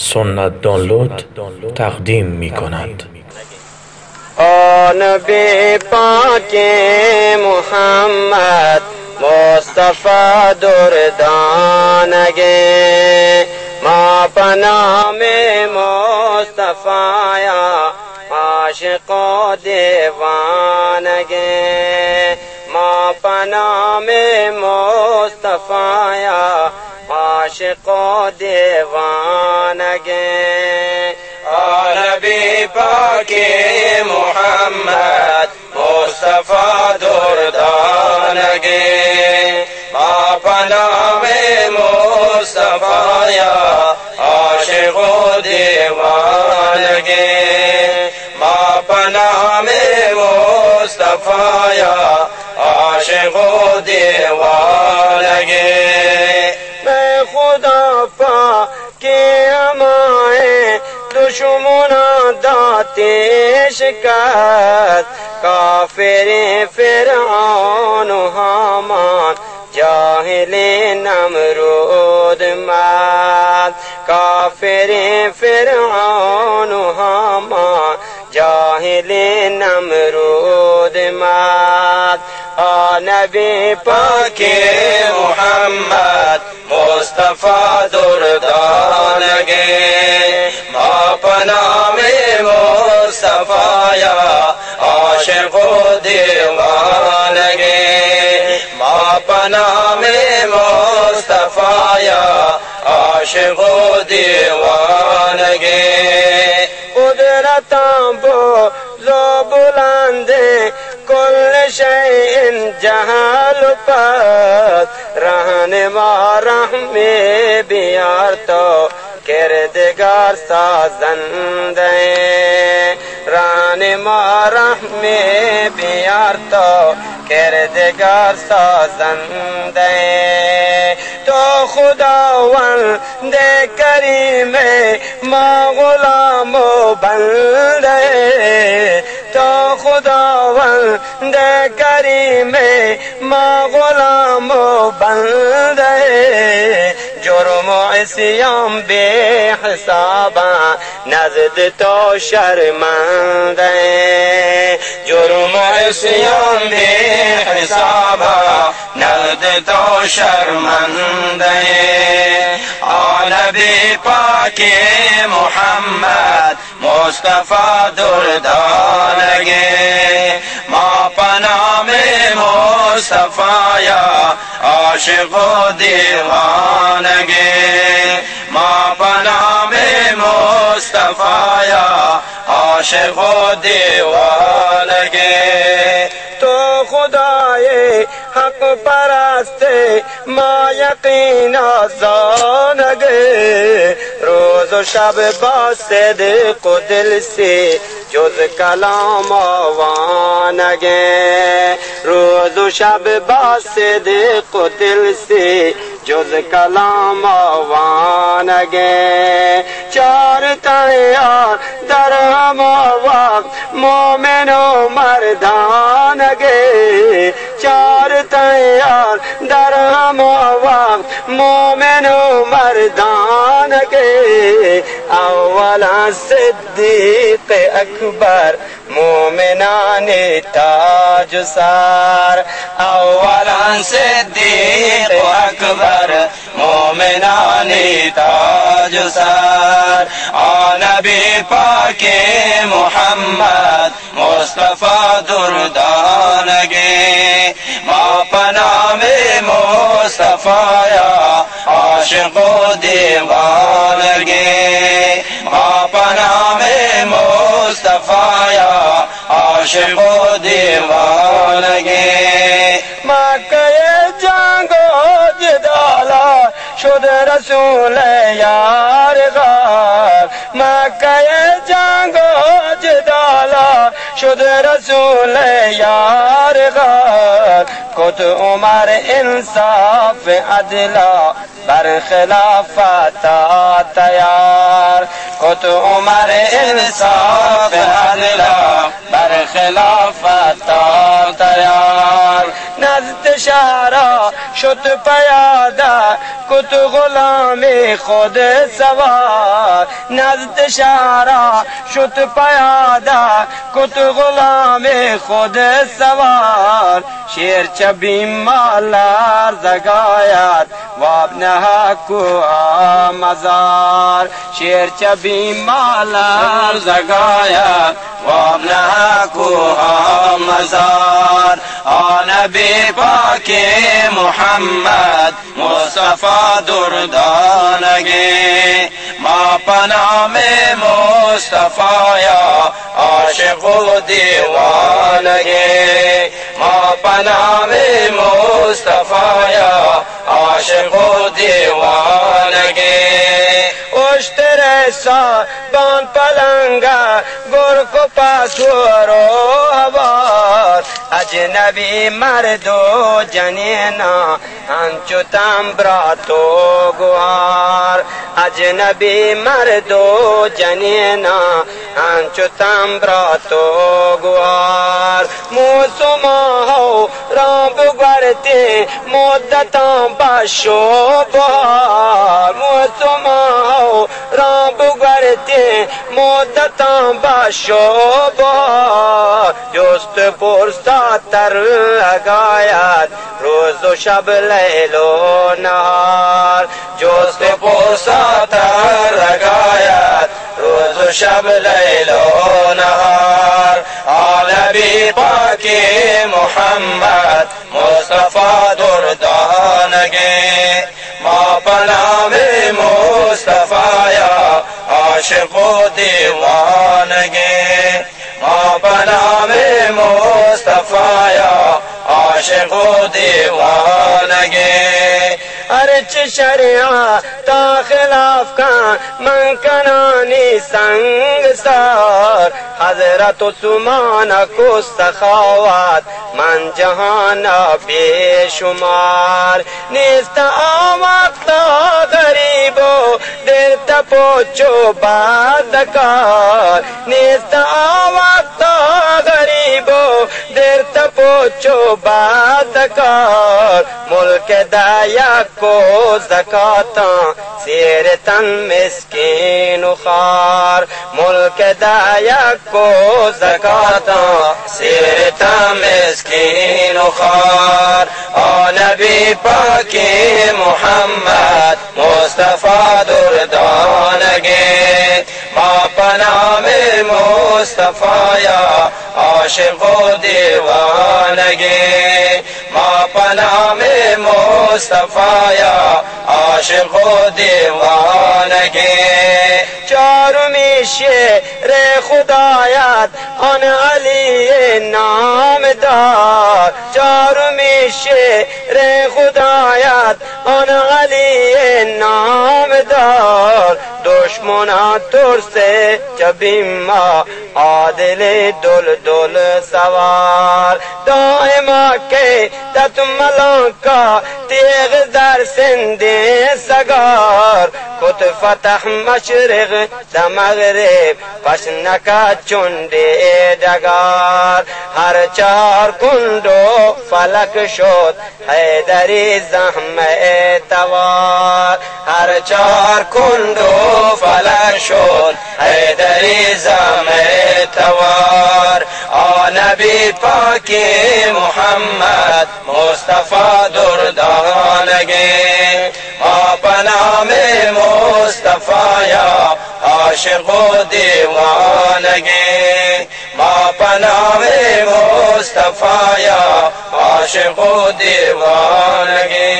سنت دانلود تقدیم می کند نبی پاک محمد مصطفی دردانگے ما پنام مصطفی عاشق و دیوانگے ما پنام مصطفی عاشق و دیوانگے نبی پاک محمد، مصطفی دردانگے ما پنام مصطفی، عاشق و دیوانگے ما پنام مصطفی، عاشق و دیوانگے کے امائے دشمنا داتش کرد کافر فرعون حامان، جاہل نمرود مد کافر فرعون حامان، جاہل نمرود مد نبی پاک محمد مصطفی دردانگے ما پنام مصطفی عاشق و دیوانگے ما پنام مصطفی عاشق و دیوانگے قدرتاں بو زو بلندے کل شيء جهال پس رہن مارم میں بیار تو کردگار سازندے ران مارم میں بیار تو کردگار سازندے تو خدا خداوند کریم، ما غلام و خدا تو خداوند کریم ما غلام و بندے جرم و عصیان بے حسابا نزد تو شرمندے جرم و عصیان حسابا نزد تو شرمندے۔ نبی پاک محمد مصطفیٰ مصطفی دردانگے ما پنام مصطفی عاشق و دیوان دیوانگے۔ ما پنام مصطفی عاشق و دیوانگے تو خدائے حق پرستے ما یقین زانگے روز و شب با صدق و دل سے جز کلام آوانگے۔ روز و شب با صدق و دل سے جز کلام آوانگے۔ چار تیار در ہم مومن و مردانگے چار تیار در ہم مومن و مردانگے اولا صدیق اکبر، مومنان تاج سار۔ اولا صدیق اکبر مومنان تاج سار نبی پاک محمد مصطفی دردانگے ما پنام مصطفی عاشق و دیوانگے ما پنام مصطفی عاشق و دیوانگے شد رسول یار غار، مکہ جانگو جدالا، شد رسول یار غار۔ کت عمر انصاف عدلا بر خلافت تیار۔ کت عمر انصاف عدلا بر خلافت تیار۔ نزد شارا شد پیادا کت غلام خود سوار نزد شارا شد پیادا کت غلام خود سوار شیر چبی مالار زگایت واب نها کو مزار شیر چبی مالار زگایت واب نها کو مزار نبی پاک محمد مصطفیٰ دردانگی ما پنام مصطفیٰ یا عاشق و دیوانگی ما پنام مصطفیٰ یا عاشق و دیوانگی اشتر بان پلنگا گر کو پاسورو هوار اجنبی مردو جنینا انچو تمبراتو گوار. اجنبی مردو جنینا انچو تمبراتو گوار. موسما ہو رام بگرتے مدتا باشو بہار. موسما ہو رام بگرتے مدتا باشو بہار جست پرسا تر لگایت روز و شب لیل و نهار جست پرسا تر لگایت روز و شب لیل و نهار عالبی پاک محمد مصطفیٰ دردانگی عاشق و دیوانگی ما پنام مصطفیٰ عاشق و دیوانگی ارچ شریعہ تا خلاف کا من کنانی سنگ سار۔ حضرت عثمان کو سخاوت من جہانا بے شمار نیست آمد تا غریبو دیر تا پوچو بادکار، نیست آمد تا غریبو دیر تا پوچو بادکار، ملک دایا کو زکاتا سیر تن مسکین خار ملک دایا کو زکاتا سیر تن مسکین خار. آ نبی پاک محمد مصطفیٰ دردانگی نام مصطفیٰ عاشق و ماں ما پنام مصطفیٰ عاشق و دیوانگے چارمی شیر خدایت. آن علی نام دار. چارمی شیر خدایت. آن علی نام دار. دشمنا ترسه جبیم ما عادل دل دل سوار. دائما که تت ملانکا تیغ در سند سگار۔ کت فتح مشرق دا مغرب پشنکا چنده دگار هر چار کندو فلک شد حیدری زحم توار هر چار کندو فلک شد حیدری زحم توار نبی پاک محمد مصطفیٰ دردانگی ما پنام مصطفیٰ یا عاشق و دیوانگی ما پنام مصطفیٰ یا عاشق و دیوانگی